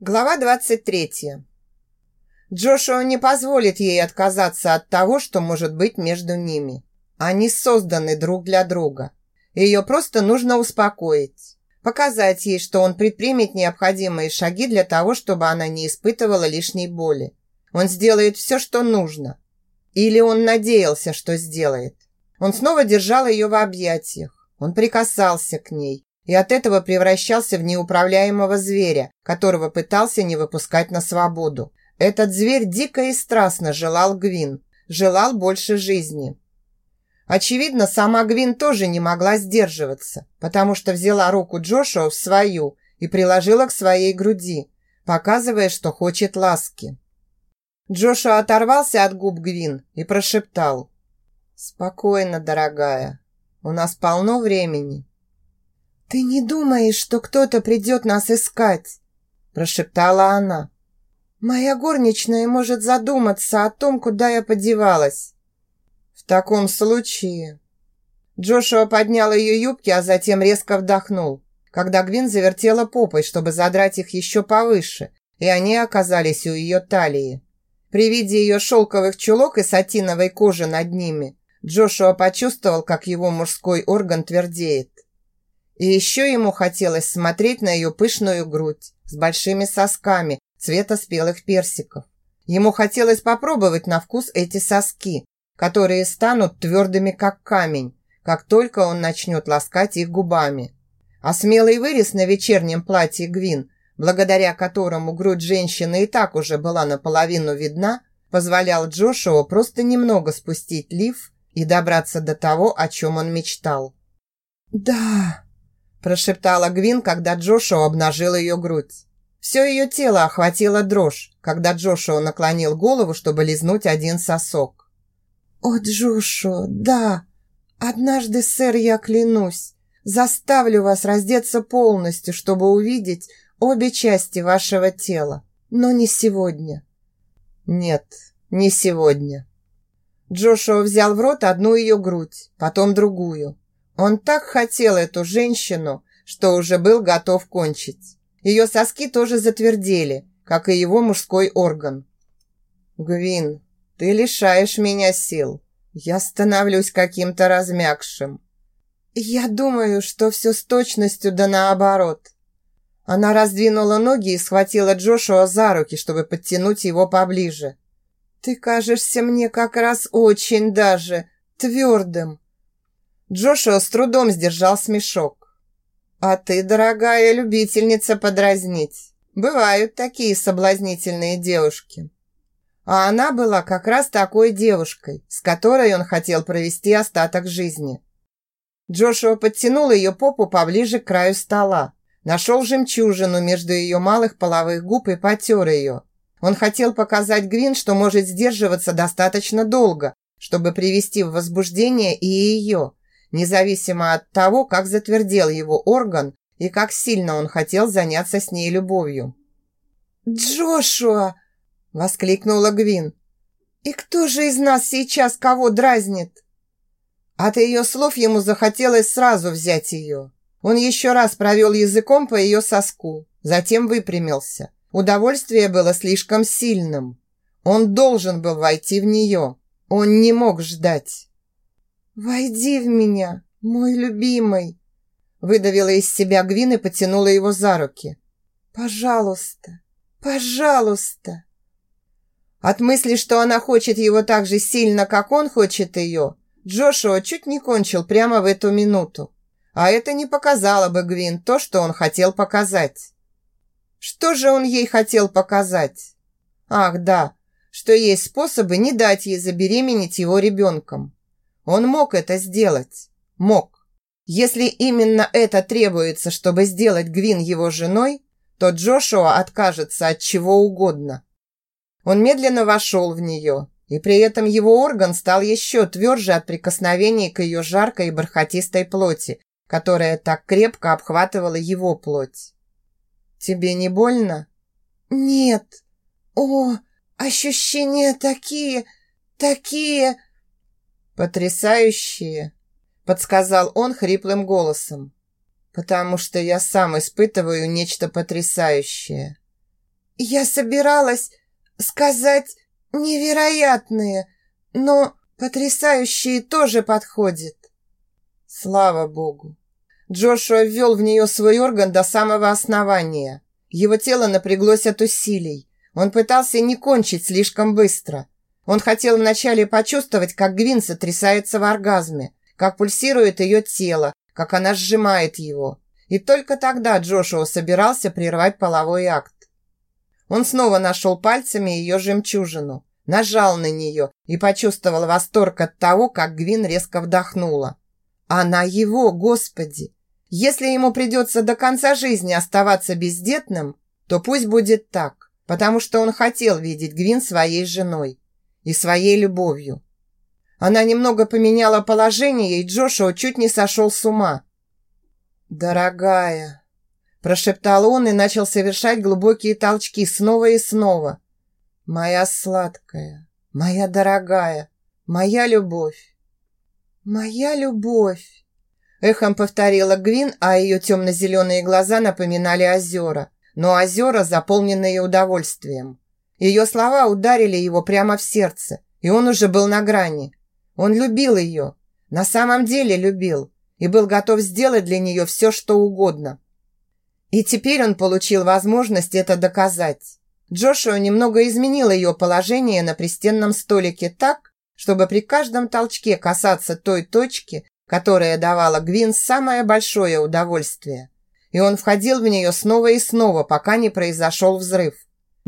Глава 23. Джошуа не позволит ей отказаться от того, что может быть между ними. Они созданы друг для друга. Ее просто нужно успокоить. Показать ей, что он предпримет необходимые шаги для того, чтобы она не испытывала лишней боли. Он сделает все, что нужно. Или он надеялся, что сделает. Он снова держал ее в объятиях. Он прикасался к ней и от этого превращался в неуправляемого зверя, которого пытался не выпускать на свободу. Этот зверь дико и страстно желал Гвин, желал больше жизни. Очевидно, сама Гвин тоже не могла сдерживаться, потому что взяла руку Джошуа в свою и приложила к своей груди, показывая, что хочет ласки. Джошуа оторвался от губ Гвин и прошептал. «Спокойно, дорогая. У нас полно времени. «Ты не думаешь, что кто-то придет нас искать?» прошептала она. «Моя горничная может задуматься о том, куда я подевалась». «В таком случае...» Джошуа поднял ее юбки, а затем резко вдохнул, когда Гвин завертела попой, чтобы задрать их еще повыше, и они оказались у ее талии. При виде ее шелковых чулок и сатиновой кожи над ними, Джошуа почувствовал, как его мужской орган твердеет. И еще ему хотелось смотреть на ее пышную грудь с большими сосками цвета спелых персиков. Ему хотелось попробовать на вкус эти соски, которые станут твердыми, как камень, как только он начнет ласкать их губами. А смелый вырез на вечернем платье Гвин, благодаря которому грудь женщины и так уже была наполовину видна, позволял Джошуа просто немного спустить лиф и добраться до того, о чем он мечтал. «Да!» Прошептала Гвин, когда Джошуа обнажил ее грудь. Все ее тело охватило дрожь, когда Джошуа наклонил голову, чтобы лизнуть один сосок. «О, Джошуа, да! Однажды, сэр, я клянусь, заставлю вас раздеться полностью, чтобы увидеть обе части вашего тела, но не сегодня». «Нет, не сегодня». Джошуа взял в рот одну ее грудь, потом другую. Он так хотел эту женщину, что уже был готов кончить. Ее соски тоже затвердели, как и его мужской орган. «Гвин, ты лишаешь меня сил. Я становлюсь каким-то размягшим». «Я думаю, что все с точностью да наоборот». Она раздвинула ноги и схватила Джошуа за руки, чтобы подтянуть его поближе. «Ты кажешься мне как раз очень даже твердым. Джошуа с трудом сдержал смешок. «А ты, дорогая любительница подразнить. Бывают такие соблазнительные девушки». А она была как раз такой девушкой, с которой он хотел провести остаток жизни. Джошуа подтянул ее попу поближе к краю стола, нашел жемчужину между ее малых половых губ и потер ее. Он хотел показать Гвин, что может сдерживаться достаточно долго, чтобы привести в возбуждение и ее, независимо от того, как затвердел его орган и как сильно он хотел заняться с ней любовью. «Джошуа!» – воскликнула Гвин. «И кто же из нас сейчас кого дразнит?» От ее слов ему захотелось сразу взять ее. Он еще раз провел языком по ее соску, затем выпрямился. Удовольствие было слишком сильным. Он должен был войти в нее. Он не мог ждать. «Войди в меня, мой любимый!» Выдавила из себя Гвин и потянула его за руки. «Пожалуйста, пожалуйста!» От мысли, что она хочет его так же сильно, как он хочет ее, Джошуа чуть не кончил прямо в эту минуту. А это не показало бы Гвин то, что он хотел показать. Что же он ей хотел показать? Ах, да, что есть способы не дать ей забеременеть его ребенком. Он мог это сделать. Мог. Если именно это требуется, чтобы сделать Гвин его женой, то Джошуа откажется от чего угодно. Он медленно вошел в нее, и при этом его орган стал еще тверже от прикосновений к ее жаркой и бархатистой плоти, которая так крепко обхватывала его плоть. «Тебе не больно?» «Нет. О, ощущения такие, такие...» «Потрясающие!» – подсказал он хриплым голосом. «Потому что я сам испытываю нечто потрясающее». я собиралась сказать невероятные, но потрясающие тоже подходит». Слава богу. Джошуа ввел в нее свой орган до самого основания. Его тело напряглось от усилий. Он пытался не кончить слишком быстро. Он хотел вначале почувствовать, как Гвин сотрясается в оргазме, как пульсирует ее тело, как она сжимает его. И только тогда Джошуа собирался прервать половой акт. Он снова нашел пальцами ее жемчужину, нажал на нее и почувствовал восторг от того, как Гвин резко вдохнула. Она его, Господи! Если ему придется до конца жизни оставаться бездетным, то пусть будет так, потому что он хотел видеть Гвин своей женой и своей любовью. Она немного поменяла положение, и Джошуа чуть не сошел с ума. «Дорогая», – прошептал он и начал совершать глубокие толчки снова и снова. «Моя сладкая, моя дорогая, моя любовь». «Моя любовь!» Эхом повторила Гвин, а ее темно-зеленые глаза напоминали озера, но озера, заполненные удовольствием. Ее слова ударили его прямо в сердце, и он уже был на грани. Он любил ее, на самом деле любил, и был готов сделать для нее все, что угодно. И теперь он получил возможность это доказать. Джошуа немного изменил ее положение на пристенном столике так, чтобы при каждом толчке касаться той точки, которая давала Гвин самое большое удовольствие. И он входил в нее снова и снова, пока не произошел взрыв.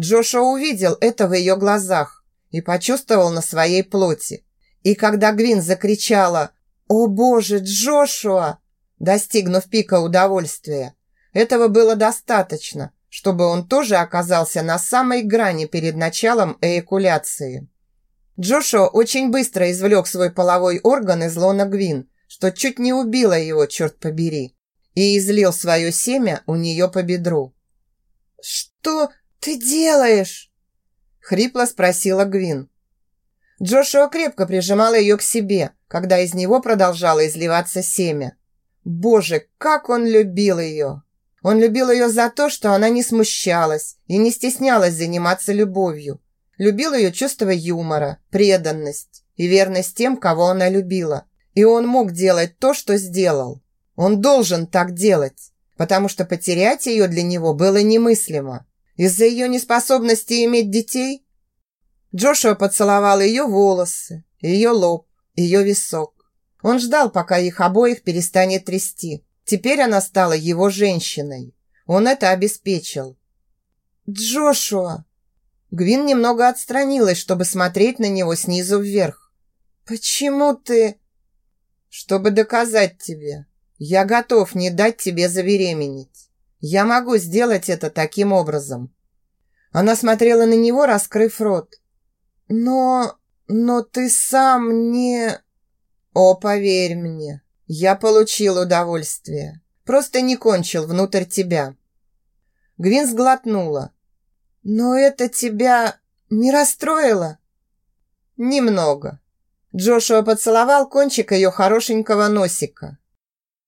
Джошуа увидел это в ее глазах и почувствовал на своей плоти. И когда Гвин закричала «О боже, Джошуа!», достигнув пика удовольствия, этого было достаточно, чтобы он тоже оказался на самой грани перед началом эякуляции. Джошуа очень быстро извлек свой половой орган из лона Гвин, что чуть не убило его, черт побери, и излил свое семя у нее по бедру. «Что ты делаешь?» – хрипло спросила Гвин. Джошуа крепко прижимал ее к себе, когда из него продолжало изливаться семя. Боже, как он любил ее! Он любил ее за то, что она не смущалась и не стеснялась заниматься любовью, Любил ее чувство юмора, преданность и верность тем, кого она любила. И он мог делать то, что сделал. Он должен так делать, потому что потерять ее для него было немыслимо. Из-за ее неспособности иметь детей Джошуа поцеловал ее волосы, ее лоб, ее висок. Он ждал, пока их обоих перестанет трясти. Теперь она стала его женщиной. Он это обеспечил. «Джошуа!» Гвин немного отстранилась, чтобы смотреть на него снизу вверх. «Почему ты...» «Чтобы доказать тебе. Я готов не дать тебе забеременеть. Я могу сделать это таким образом». Она смотрела на него, раскрыв рот. «Но... но ты сам не...» «О, поверь мне, я получил удовольствие. Просто не кончил внутрь тебя». Гвин сглотнула. «Но это тебя не расстроило?» «Немного». Джошуа поцеловал кончик ее хорошенького носика.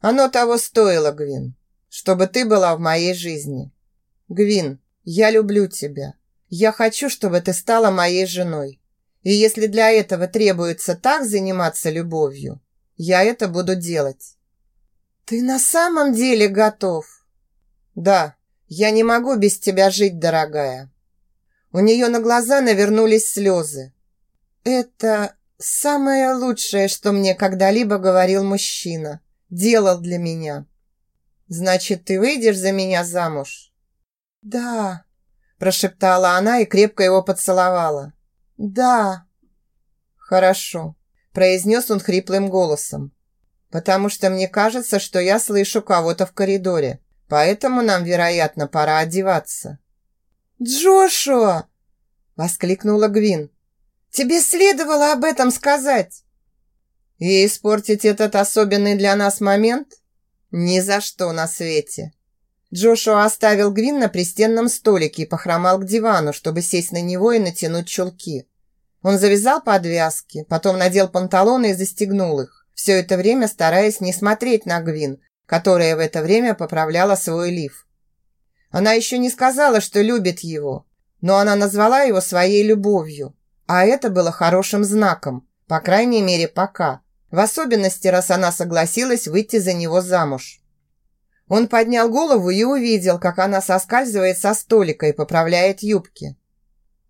«Оно того стоило, Гвин, чтобы ты была в моей жизни. Гвин, я люблю тебя. Я хочу, чтобы ты стала моей женой. И если для этого требуется так заниматься любовью, я это буду делать». «Ты на самом деле готов?» «Да, я не могу без тебя жить, дорогая. У нее на глаза навернулись слезы. Это самое лучшее, что мне когда-либо говорил мужчина. Делал для меня. Значит, ты выйдешь за меня замуж? Да, прошептала она и крепко его поцеловала. Да. Хорошо, произнес он хриплым голосом. Потому что мне кажется, что я слышу кого-то в коридоре. Поэтому нам, вероятно, пора одеваться». «Джошуа!» – воскликнула Гвин. «Тебе следовало об этом сказать!» «И испортить этот особенный для нас момент? Ни за что на свете!» Джошуа оставил Гвин на пристенном столике и похромал к дивану, чтобы сесть на него и натянуть чулки. Он завязал подвязки, потом надел панталоны и застегнул их, все это время стараясь не смотреть на Гвин, которая в это время поправляла свой лиф. Она еще не сказала, что любит его, но она назвала его своей любовью, а это было хорошим знаком, по крайней мере пока, в особенности, раз она согласилась выйти за него замуж. Он поднял голову и увидел, как она соскальзывает со столика и поправляет юбки.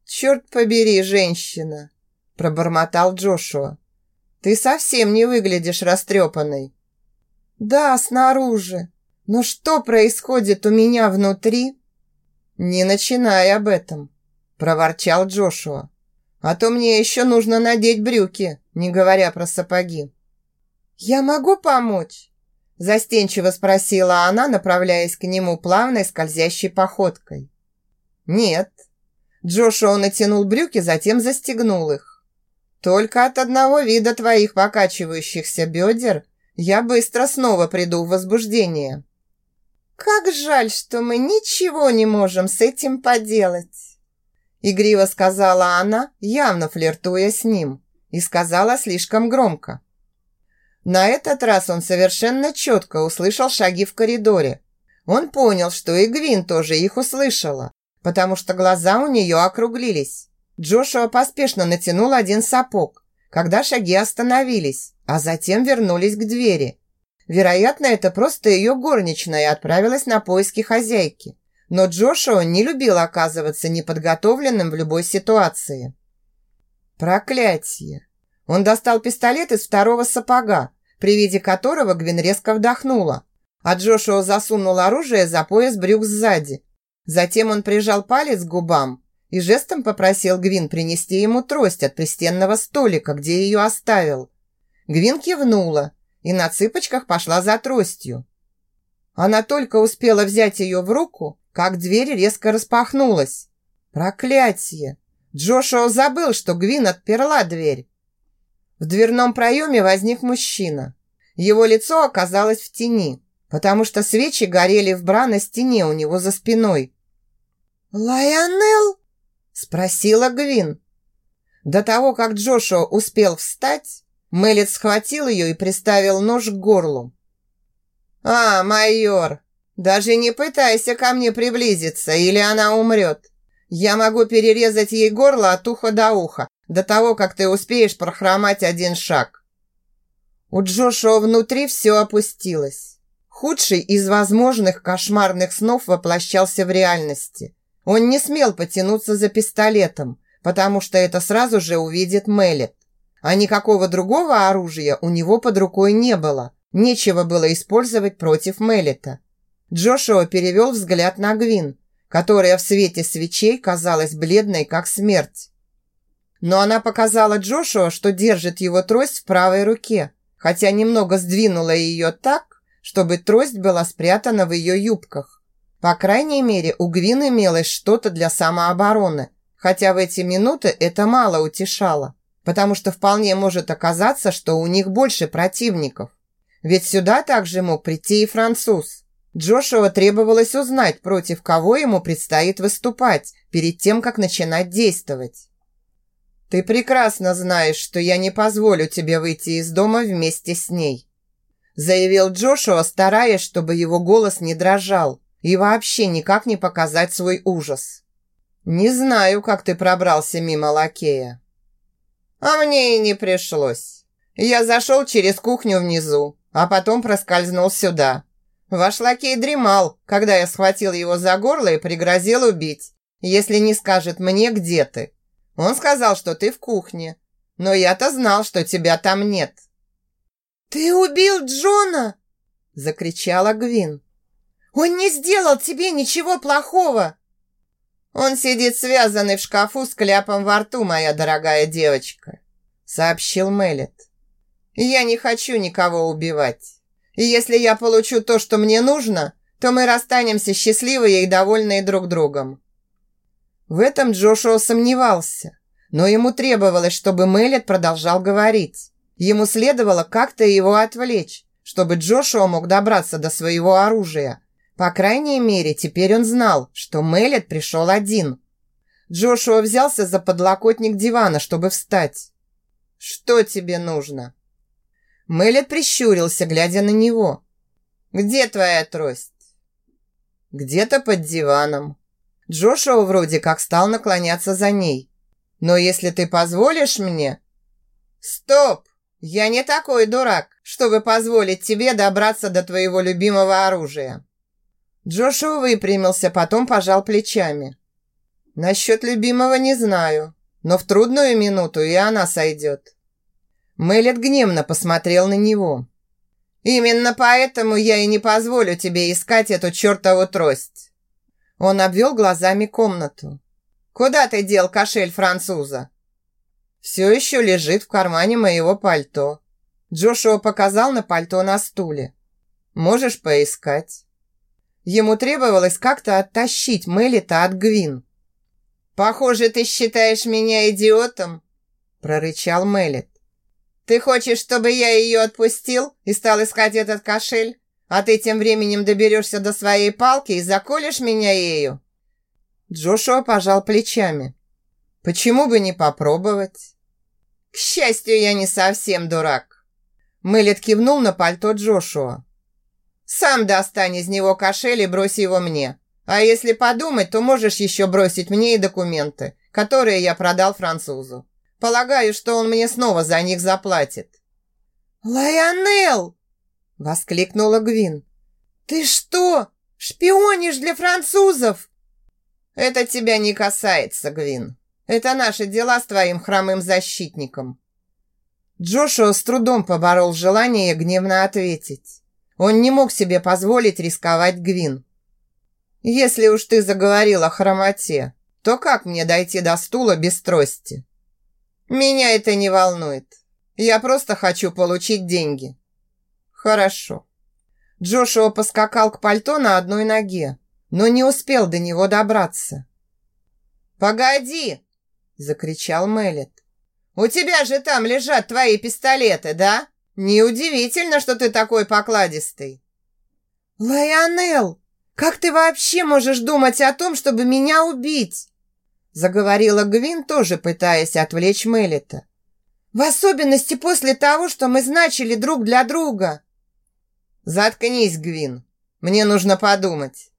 «Черт побери, женщина!» – пробормотал Джошуа. «Ты совсем не выглядишь растрепанной». «Да, снаружи. Но что происходит у меня внутри?» «Не начинай об этом», – проворчал Джошуа. «А то мне еще нужно надеть брюки, не говоря про сапоги». «Я могу помочь?» Застенчиво спросила она, направляясь к нему плавной скользящей походкой. «Нет». Джошуа натянул брюки, затем застегнул их. «Только от одного вида твоих покачивающихся бедер я быстро снова приду в возбуждение». «Как жаль, что мы ничего не можем с этим поделать!» Игриво сказала она, явно флиртуя с ним, и сказала слишком громко. На этот раз он совершенно четко услышал шаги в коридоре. Он понял, что и Гвин тоже их услышала, потому что глаза у нее округлились. Джошуа поспешно натянул один сапог, когда шаги остановились, а затем вернулись к двери. Вероятно, это просто ее горничная отправилась на поиски хозяйки. Но Джошуа не любил оказываться неподготовленным в любой ситуации. Проклятие! Он достал пистолет из второго сапога, при виде которого Гвин резко вдохнула, а Джошуа засунул оружие за пояс брюк сзади. Затем он прижал палец к губам и жестом попросил Гвин принести ему трость от пристенного столика, где ее оставил. Гвин кивнула и на цыпочках пошла за тростью. Она только успела взять ее в руку, как дверь резко распахнулась. Проклятие! Джошуа забыл, что Гвин отперла дверь. В дверном проеме возник мужчина. Его лицо оказалось в тени, потому что свечи горели в бра на стене у него за спиной. «Лайонел?» – спросила Гвин. До того, как Джошуа успел встать, Мэлит схватил ее и приставил нож к горлу. «А, майор, даже не пытайся ко мне приблизиться, или она умрет. Я могу перерезать ей горло от уха до уха, до того, как ты успеешь прохромать один шаг». У Джошуа внутри все опустилось. Худший из возможных кошмарных снов воплощался в реальности. Он не смел потянуться за пистолетом, потому что это сразу же увидит Мэлит а никакого другого оружия у него под рукой не было. Нечего было использовать против Меллета. Джошуа перевел взгляд на Гвин, которая в свете свечей казалась бледной, как смерть. Но она показала Джошуа, что держит его трость в правой руке, хотя немного сдвинула ее так, чтобы трость была спрятана в ее юбках. По крайней мере, у Гвин имелось что-то для самообороны, хотя в эти минуты это мало утешало потому что вполне может оказаться, что у них больше противников. Ведь сюда также мог прийти и француз. Джошуа требовалось узнать, против кого ему предстоит выступать, перед тем, как начинать действовать. «Ты прекрасно знаешь, что я не позволю тебе выйти из дома вместе с ней», заявил Джошуа, стараясь, чтобы его голос не дрожал и вообще никак не показать свой ужас. «Не знаю, как ты пробрался мимо лакея, а мне и не пришлось. Я зашел через кухню внизу, а потом проскользнул сюда. Ваш лакей дремал, когда я схватил его за горло и пригрозил убить, если не скажет мне, где ты. Он сказал, что ты в кухне, но я-то знал, что тебя там нет. «Ты убил Джона!» – закричала Гвин. «Он не сделал тебе ничего плохого!» «Он сидит связанный в шкафу с кляпом во рту, моя дорогая девочка», сообщил Мелет. «Я не хочу никого убивать. И если я получу то, что мне нужно, то мы расстанемся счастливые и довольные друг другом». В этом Джошуа сомневался, но ему требовалось, чтобы Мелет продолжал говорить. Ему следовало как-то его отвлечь, чтобы Джошуа мог добраться до своего оружия, по крайней мере, теперь он знал, что Мелет пришел один. Джошуа взялся за подлокотник дивана, чтобы встать. «Что тебе нужно?» Мелет прищурился, глядя на него. «Где твоя трость?» «Где-то под диваном». Джошуа вроде как стал наклоняться за ней. «Но если ты позволишь мне...» «Стоп! Я не такой дурак, чтобы позволить тебе добраться до твоего любимого оружия!» Джошуа выпрямился, потом пожал плечами. «Насчет любимого не знаю, но в трудную минуту и она сойдет». Мэлет гневно посмотрел на него. «Именно поэтому я и не позволю тебе искать эту чертову трость». Он обвел глазами комнату. «Куда ты дел кошель француза?» «Все еще лежит в кармане моего пальто». Джошуа показал на пальто на стуле. «Можешь поискать». Ему требовалось как-то оттащить Мелита от Гвин. «Похоже, ты считаешь меня идиотом», – прорычал Мелит. «Ты хочешь, чтобы я ее отпустил и стал искать этот кошель, а ты тем временем доберешься до своей палки и заколешь меня ею?» Джошуа пожал плечами. «Почему бы не попробовать?» «К счастью, я не совсем дурак». Мэлит кивнул на пальто Джошуа. Сам достань из него кошель и брось его мне. А если подумать, то можешь еще бросить мне и документы, которые я продал французу. Полагаю, что он мне снова за них заплатит». «Лайонел!» – воскликнула Гвин. «Ты что, шпионишь для французов?» «Это тебя не касается, Гвин. Это наши дела с твоим хромым защитником». Джошуа с трудом поборол желание гневно ответить. Он не мог себе позволить рисковать Гвин. «Если уж ты заговорил о хромоте, то как мне дойти до стула без трости?» «Меня это не волнует. Я просто хочу получить деньги». «Хорошо». Джошуа поскакал к пальто на одной ноге, но не успел до него добраться. «Погоди!» – закричал Мелет. «У тебя же там лежат твои пистолеты, да?» Неудивительно, что ты такой покладистый. Лайонел, как ты вообще можешь думать о том, чтобы меня убить? Заговорила Гвин, тоже пытаясь отвлечь Мелита. В особенности после того, что мы значили друг для друга. Заткнись, Гвин. Мне нужно подумать.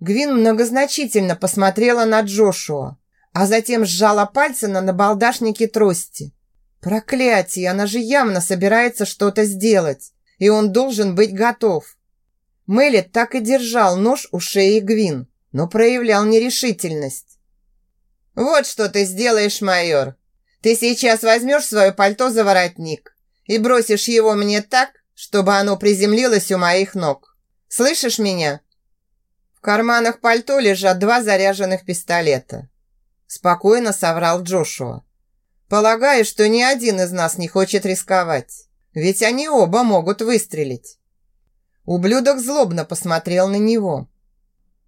Гвин многозначительно посмотрела на Джошуа, а затем сжала пальцы на набалдашнике трости. Проклятие, она же явно собирается что-то сделать, и он должен быть готов. Мэлит так и держал нож у шеи Гвин, но проявлял нерешительность. «Вот что ты сделаешь, майор. Ты сейчас возьмешь свое пальто за воротник и бросишь его мне так, чтобы оно приземлилось у моих ног. Слышишь меня?» В карманах пальто лежат два заряженных пистолета. Спокойно соврал Джошуа. Полагаю, что ни один из нас не хочет рисковать, ведь они оба могут выстрелить. Ублюдок злобно посмотрел на него.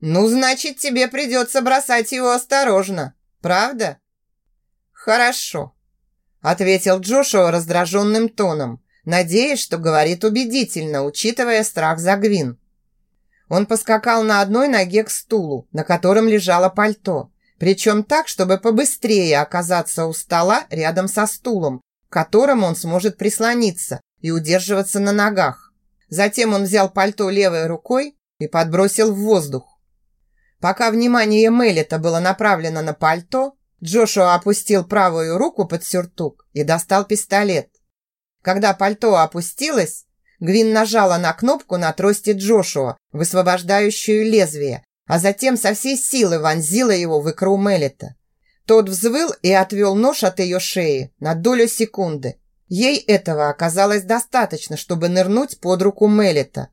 «Ну, значит, тебе придется бросать его осторожно, правда?» «Хорошо», – ответил Джошуа раздраженным тоном, надеясь, что говорит убедительно, учитывая страх за Гвин. Он поскакал на одной ноге к стулу, на котором лежало пальто, причем так, чтобы побыстрее оказаться у стола рядом со стулом, к которому он сможет прислониться и удерживаться на ногах. Затем он взял пальто левой рукой и подбросил в воздух. Пока внимание Меллета было направлено на пальто, Джошуа опустил правую руку под сюртук и достал пистолет. Когда пальто опустилось, Гвин нажала на кнопку на трости Джошуа, высвобождающую лезвие, а затем со всей силы вонзила его в икру Меллета. Тот взвыл и отвел нож от ее шеи на долю секунды. Ей этого оказалось достаточно, чтобы нырнуть под руку Меллета,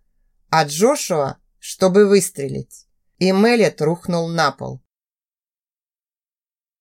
а Джошуа, чтобы выстрелить. И Меллет рухнул на пол.